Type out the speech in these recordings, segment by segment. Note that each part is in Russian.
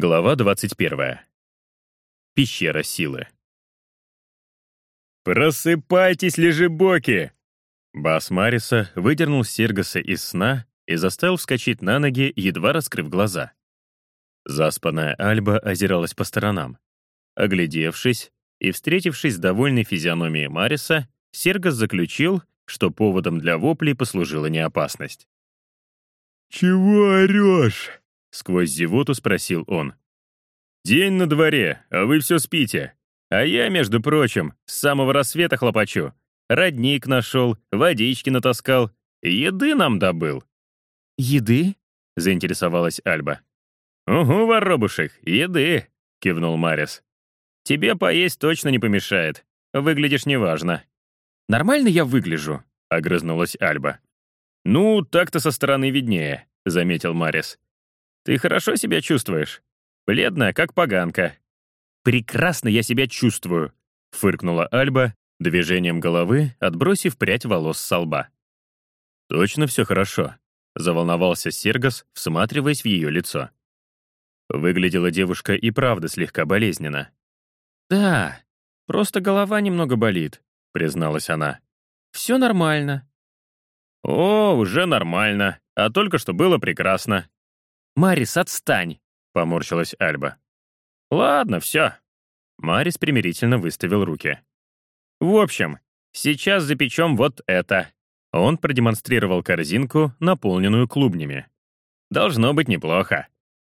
Глава 21. Пещера силы. «Просыпайтесь, лежебоки!» Бас Мариса выдернул Сергаса из сна и заставил вскочить на ноги, едва раскрыв глаза. Заспанная Альба озиралась по сторонам. Оглядевшись и встретившись с довольной физиономией Мариса, Сергас заключил, что поводом для воплей послужила неопасность. «Чего орешь?» — сквозь зевоту спросил он. «День на дворе, а вы все спите. А я, между прочим, с самого рассвета хлопочу. Родник нашел, водички натаскал, еды нам добыл». «Еды?» — заинтересовалась Альба. «Угу, воробушек, еды», — кивнул Марис. «Тебе поесть точно не помешает. Выглядишь неважно». «Нормально я выгляжу?» — огрызнулась Альба. «Ну, так-то со стороны виднее», — заметил Марис. «Ты хорошо себя чувствуешь? Бледная, как поганка». «Прекрасно я себя чувствую», — фыркнула Альба, движением головы отбросив прядь волос со лба. «Точно все хорошо», — заволновался Сергас, всматриваясь в ее лицо. Выглядела девушка и правда слегка болезненно. «Да, просто голова немного болит», — призналась она. «Все нормально». «О, уже нормально, а только что было прекрасно», «Марис, отстань!» — поморщилась Альба. «Ладно, все». Марис примирительно выставил руки. «В общем, сейчас запечем вот это». Он продемонстрировал корзинку, наполненную клубнями. «Должно быть неплохо.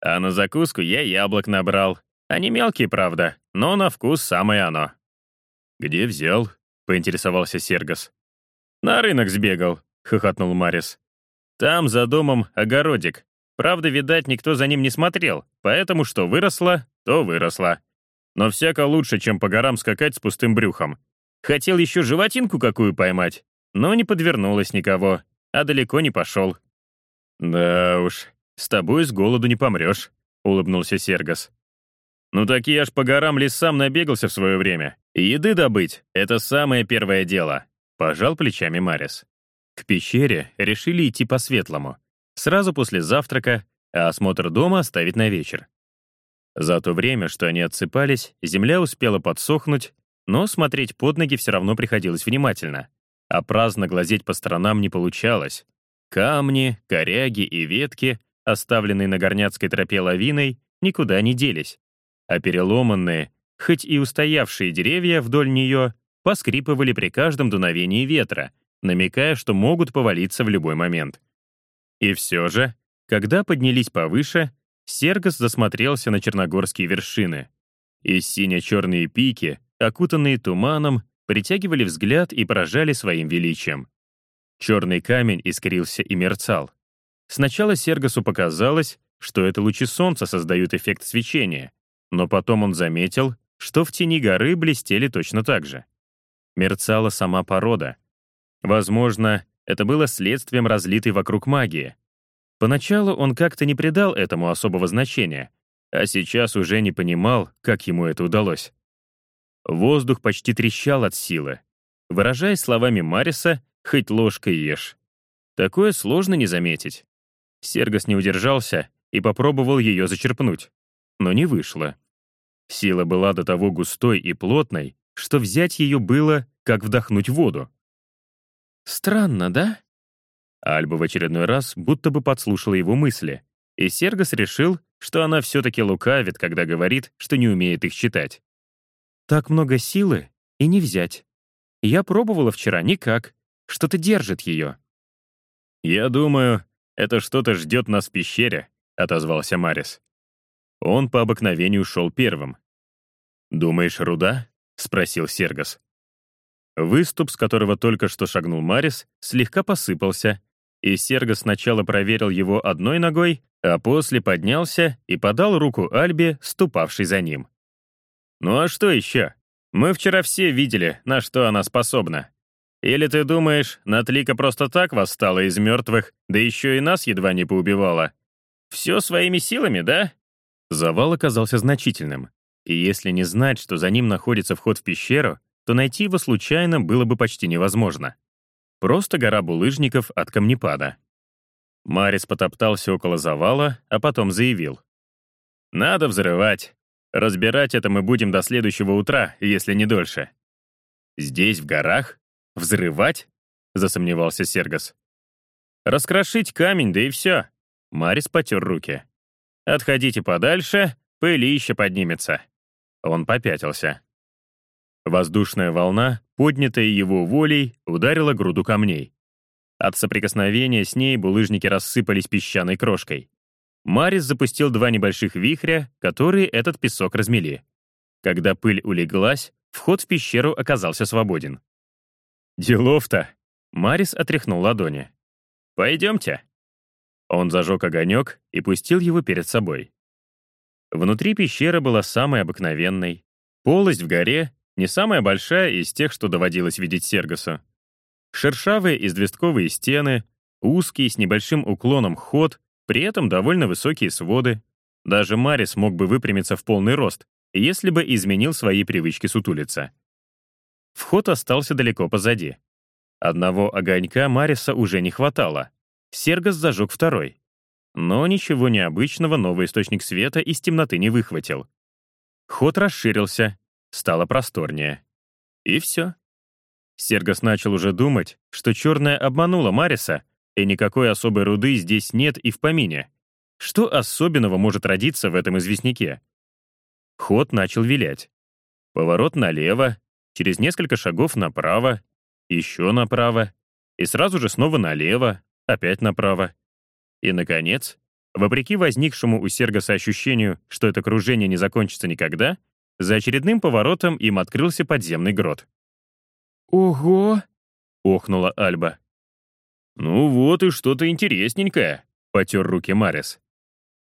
А на закуску я яблок набрал. Они мелкие, правда, но на вкус самое оно». «Где взял?» — поинтересовался Сергас. «На рынок сбегал», — хохотнул Марис. «Там за домом огородик. Правда, видать, никто за ним не смотрел, поэтому что выросло, то выросло. Но всяко лучше, чем по горам скакать с пустым брюхом. Хотел еще животинку какую поймать, но не подвернулось никого, а далеко не пошел. «Да уж, с тобой с голоду не помрешь», — улыбнулся Сергас. «Ну так я ж по горам лесам набегался в свое время. Еды добыть — это самое первое дело», — пожал плечами Марис. К пещере решили идти по-светлому сразу после завтрака, а осмотр дома оставить на вечер. За то время, что они отсыпались, земля успела подсохнуть, но смотреть под ноги все равно приходилось внимательно, а праздно глазеть по сторонам не получалось. Камни, коряги и ветки, оставленные на горняцкой тропе лавиной, никуда не делись, а переломанные, хоть и устоявшие деревья вдоль нее, поскрипывали при каждом дуновении ветра, намекая, что могут повалиться в любой момент. И все же, когда поднялись повыше, Сергос засмотрелся на черногорские вершины. И сине-черные пики, окутанные туманом, притягивали взгляд и поражали своим величием. Черный камень искрился и мерцал. Сначала Сергосу показалось, что это лучи солнца создают эффект свечения, но потом он заметил, что в тени горы блестели точно так же. Мерцала сама порода. Возможно, это было следствием разлитой вокруг магии. Поначалу он как-то не придал этому особого значения, а сейчас уже не понимал, как ему это удалось. Воздух почти трещал от силы. Выражаясь словами Мариса, «хоть ложкой ешь». Такое сложно не заметить. Сергос не удержался и попробовал ее зачерпнуть, но не вышло. Сила была до того густой и плотной, что взять ее было, как вдохнуть воду. «Странно, да?» Альба в очередной раз будто бы подслушала его мысли, и Сергос решил, что она все-таки лукавит, когда говорит, что не умеет их читать. «Так много силы и не взять. Я пробовала вчера никак. Что-то держит ее». «Я думаю, это что-то ждет нас в пещере», — отозвался Марис. Он по обыкновению шел первым. «Думаешь, руда?» — спросил Сергос. Выступ, с которого только что шагнул Марис, слегка посыпался, и Серго сначала проверил его одной ногой, а после поднялся и подал руку Альбе, ступавшей за ним. «Ну а что еще? Мы вчера все видели, на что она способна. Или ты думаешь, Натлика просто так восстала из мертвых, да еще и нас едва не поубивала? Все своими силами, да?» Завал оказался значительным, и если не знать, что за ним находится вход в пещеру, то найти его случайно было бы почти невозможно. Просто гора булыжников от камнепада. Марис потоптался около завала, а потом заявил. Надо взрывать. Разбирать это мы будем до следующего утра, если не дольше. Здесь, в горах? Взрывать? Засомневался Сергас. Раскрошить камень, да и все. Марис потер руки. Отходите подальше, пылище поднимется. Он попятился. Воздушная волна, поднятая его волей, ударила груду камней. От соприкосновения с ней булыжники рассыпались песчаной крошкой. Марис запустил два небольших вихря, которые этот песок размели. Когда пыль улеглась, вход в пещеру оказался свободен. «Делов-то!» — Марис отряхнул ладони. «Пойдемте». Он зажег огонек и пустил его перед собой. Внутри пещера была самой обыкновенной. Полость в горе не самая большая из тех, что доводилось видеть Сергасу. Шершавые известковые стены, узкий с небольшим уклоном ход, при этом довольно высокие своды. Даже Марис мог бы выпрямиться в полный рост, если бы изменил свои привычки сутулиться. Вход остался далеко позади. Одного огонька Мариса уже не хватало. Сергас зажег второй. Но ничего необычного новый источник света из темноты не выхватил. Ход расширился, стало просторнее. И все. Сергас начал уже думать, что черная обманула Мариса, и никакой особой руды здесь нет и в помине. Что особенного может родиться в этом известняке? Ход начал вилять. Поворот налево, через несколько шагов направо, еще направо, и сразу же снова налево, опять направо. И, наконец, вопреки возникшему у Сергаса ощущению, что это кружение не закончится никогда, за очередным поворотом им открылся подземный грот. «Ого!» — охнула Альба. «Ну вот и что-то интересненькое», — потер руки Марис.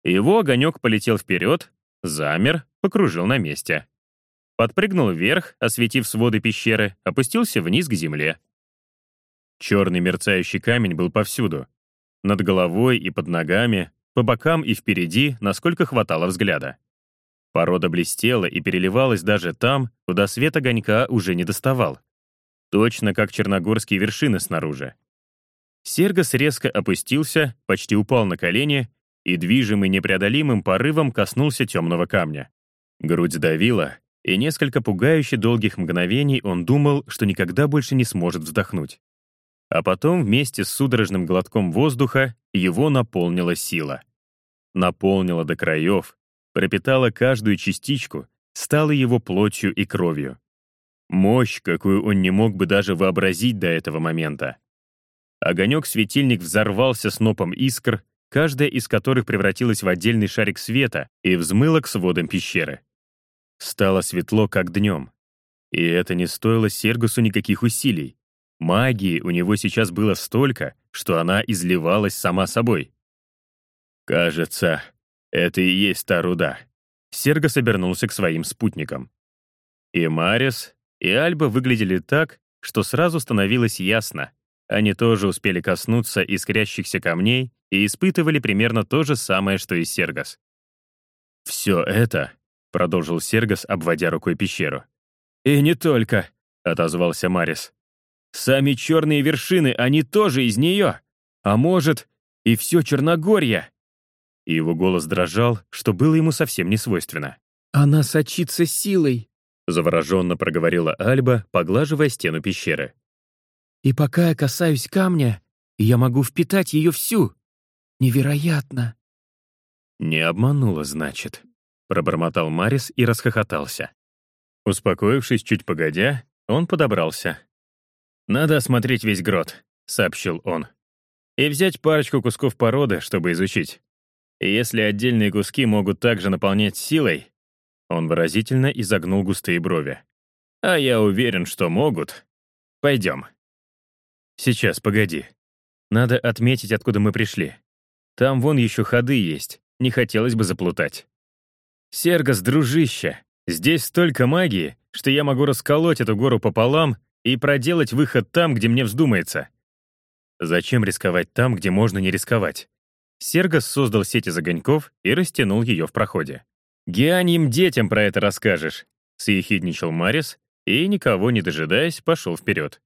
Его огонек полетел вперед, замер, покружил на месте. Подпрыгнул вверх, осветив своды пещеры, опустился вниз к земле. Черный мерцающий камень был повсюду. Над головой и под ногами, по бокам и впереди, насколько хватало взгляда. Порода блестела и переливалась даже там, куда свет огонька уже не доставал. Точно как черногорские вершины снаружи. Сергос резко опустился, почти упал на колени и, движимый непреодолимым порывом, коснулся темного камня. Грудь сдавила, и несколько пугающе долгих мгновений он думал, что никогда больше не сможет вздохнуть. А потом вместе с судорожным глотком воздуха его наполнила сила. Наполнила до краев, пропитала каждую частичку, стала его плотью и кровью. Мощь, какую он не мог бы даже вообразить до этого момента. Огонек-светильник взорвался снопом искр, каждая из которых превратилась в отдельный шарик света и взмыла к сводам пещеры. Стало светло, как днем. И это не стоило Сергусу никаких усилий. Магии у него сейчас было столько, что она изливалась сама собой. «Кажется, это и есть та руда». Сергос обернулся к своим спутникам. И Марис, и Альба выглядели так, что сразу становилось ясно. Они тоже успели коснуться искрящихся камней и испытывали примерно то же самое, что и Сергос. «Все это — продолжил Сергос, обводя рукой пещеру. «И не только», — отозвался Марис. «Сами черные вершины, они тоже из нее. А может, и все Черногорье». И его голос дрожал, что было ему совсем не свойственно. «Она сочится силой», — завороженно проговорила Альба, поглаживая стену пещеры. «И пока я касаюсь камня, я могу впитать ее всю. Невероятно!» «Не обманула, значит», Пробормотал Марис и расхохотался. Успокоившись чуть погодя, он подобрался. «Надо осмотреть весь грот», — сообщил он. «И взять парочку кусков породы, чтобы изучить. И если отдельные куски могут также наполнять силой...» Он выразительно изогнул густые брови. «А я уверен, что могут. Пойдем». «Сейчас, погоди. Надо отметить, откуда мы пришли. Там вон еще ходы есть, не хотелось бы заплутать». «Сергос, дружище, здесь столько магии, что я могу расколоть эту гору пополам и проделать выход там, где мне вздумается». Зачем рисковать там, где можно не рисковать? Сергос создал сеть из огоньков и растянул ее в проходе. «Геаньим детям про это расскажешь», — съехидничал Марис и, никого не дожидаясь, пошел вперед.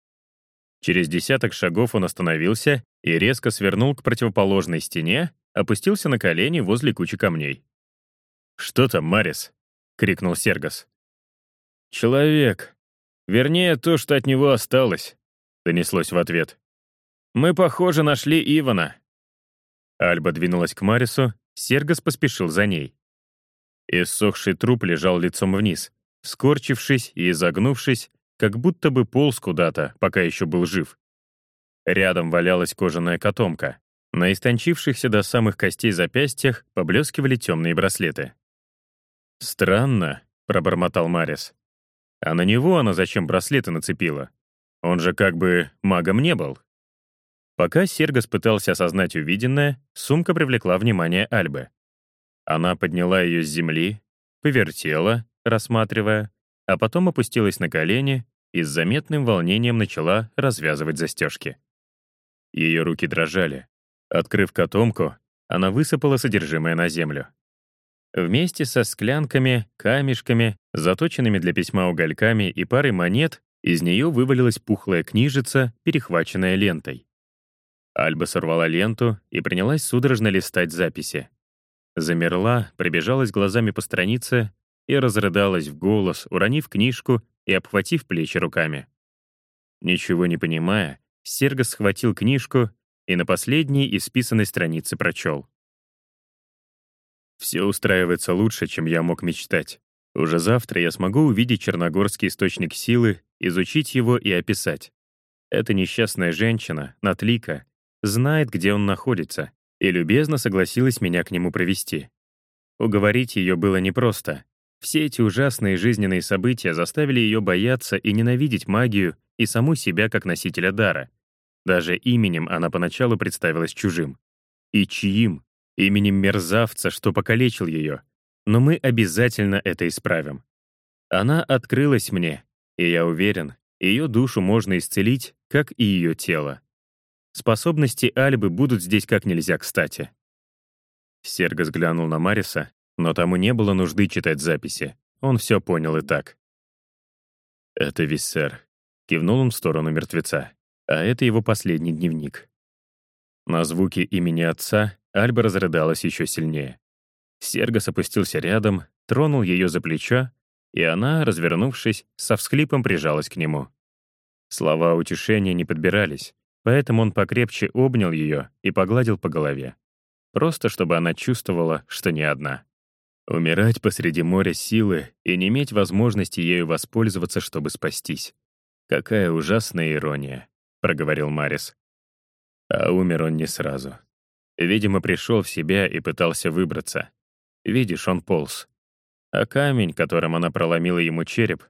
Через десяток шагов он остановился и резко свернул к противоположной стене, опустился на колени возле кучи камней. «Что там, Марис?» — крикнул Сергас. «Человек. Вернее, то, что от него осталось», — донеслось в ответ. «Мы, похоже, нашли Ивана». Альба двинулась к Марису, Сергас поспешил за ней. Иссохший труп лежал лицом вниз, скорчившись и изогнувшись, как будто бы полз куда-то, пока еще был жив. Рядом валялась кожаная котомка. На истончившихся до самых костей запястьях поблескивали темные браслеты. «Странно», — пробормотал Марис. «А на него она зачем браслеты нацепила? Он же как бы магом не был». Пока Сергас пытался осознать увиденное, сумка привлекла внимание Альбы. Она подняла ее с земли, повертела, рассматривая, а потом опустилась на колени и с заметным волнением начала развязывать застежки. Ее руки дрожали. Открыв котомку, она высыпала содержимое на землю. Вместе со склянками, камешками, заточенными для письма угольками и парой монет, из нее вывалилась пухлая книжица, перехваченная лентой. Альба сорвала ленту и принялась судорожно листать записи. Замерла, пробежалась глазами по странице и разрыдалась в голос, уронив книжку и обхватив плечи руками. Ничего не понимая, Сергос схватил книжку и на последней исписанной странице прочел. «Все устраивается лучше, чем я мог мечтать. Уже завтра я смогу увидеть черногорский источник силы, изучить его и описать. Эта несчастная женщина, Натлика, знает, где он находится, и любезно согласилась меня к нему провести. Уговорить ее было непросто. Все эти ужасные жизненные события заставили ее бояться и ненавидеть магию и саму себя как носителя дара. Даже именем она поначалу представилась чужим. И чьим? Именем мерзавца, что покалечил ее. Но мы обязательно это исправим. Она открылась мне, и я уверен, ее душу можно исцелить, как и ее тело. Способности Альбы будут здесь как нельзя кстати. Серго взглянул на Мариса, но тому не было нужды читать записи. Он все понял и так. «Это Виссер», — кивнул он в сторону мертвеца. «А это его последний дневник». На звуки имени отца Альба разрыдалась еще сильнее. Сергос опустился рядом, тронул ее за плечо, и она, развернувшись, со всхлипом прижалась к нему. Слова утешения не подбирались, Поэтому он покрепче обнял ее и погладил по голове. Просто чтобы она чувствовала, что не одна. Умирать посреди моря силы и не иметь возможности ею воспользоваться, чтобы спастись. Какая ужасная ирония, — проговорил Марис. А умер он не сразу. Видимо, пришел в себя и пытался выбраться. Видишь, он полз. А камень, которым она проломила ему череп,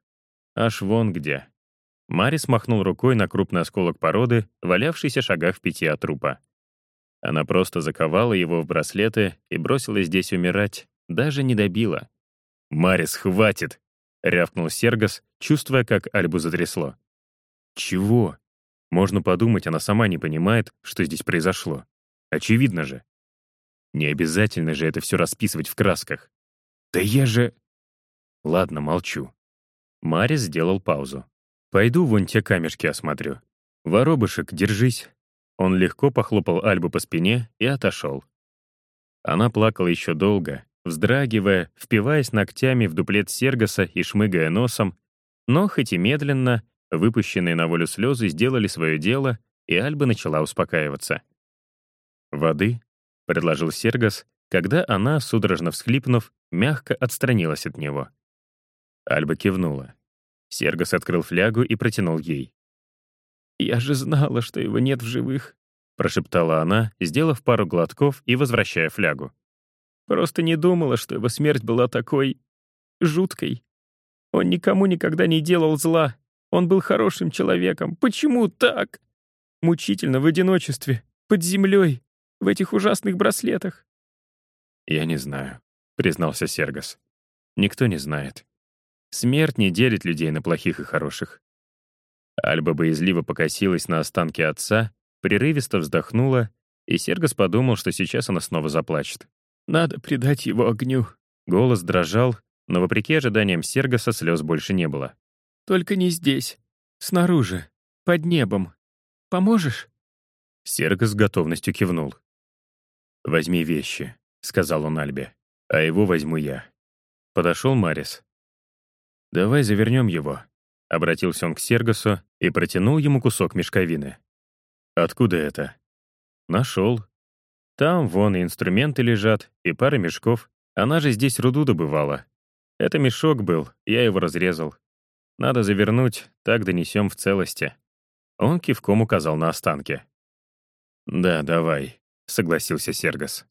аж вон где. Марис махнул рукой на крупный осколок породы, валявшийся шагах в пяти от трупа. Она просто заковала его в браслеты и бросила здесь умирать, даже не добила. «Марис, хватит!» — рявкнул Сергос, чувствуя, как Альбу затрясло. «Чего?» Можно подумать, она сама не понимает, что здесь произошло. Очевидно же. Не обязательно же это все расписывать в красках. Да я же... Ладно, молчу. Марис сделал паузу. Пойду вон те камешки осмотрю. Воробышек, держись. Он легко похлопал Альбу по спине и отошел. Она плакала еще долго, вздрагивая, впиваясь ногтями в дуплет Сергоса и шмыгая носом, но, хоть и медленно, выпущенные на волю слезы сделали свое дело, и Альба начала успокаиваться. «Воды?» — предложил Сергос, когда она, судорожно всхлипнув, мягко отстранилась от него. Альба кивнула. Сергос открыл флягу и протянул ей. «Я же знала, что его нет в живых», — прошептала она, сделав пару глотков и возвращая флягу. «Просто не думала, что его смерть была такой... жуткой. Он никому никогда не делал зла. Он был хорошим человеком. Почему так? Мучительно в одиночестве, под землей, в этих ужасных браслетах». «Я не знаю», — признался Сергос. «Никто не знает. Смерть не делит людей на плохих и хороших. Альба боязливо покосилась на останки отца, прерывисто вздохнула, и Сергос подумал, что сейчас она снова заплачет. «Надо предать его огню». Голос дрожал, но, вопреки ожиданиям Сергоса, слез больше не было. «Только не здесь. Снаружи. Под небом. Поможешь?» Сергос с готовностью кивнул. «Возьми вещи», — сказал он Альбе, — «а его возьму я. Подошел Марис. «Давай завернем его», — обратился он к Сергасу и протянул ему кусок мешковины. «Откуда это?» «Нашел. Там вон и инструменты лежат, и пара мешков. Она же здесь руду добывала. Это мешок был, я его разрезал. Надо завернуть, так донесем в целости». Он кивком указал на останки. «Да, давай», — согласился Сергас.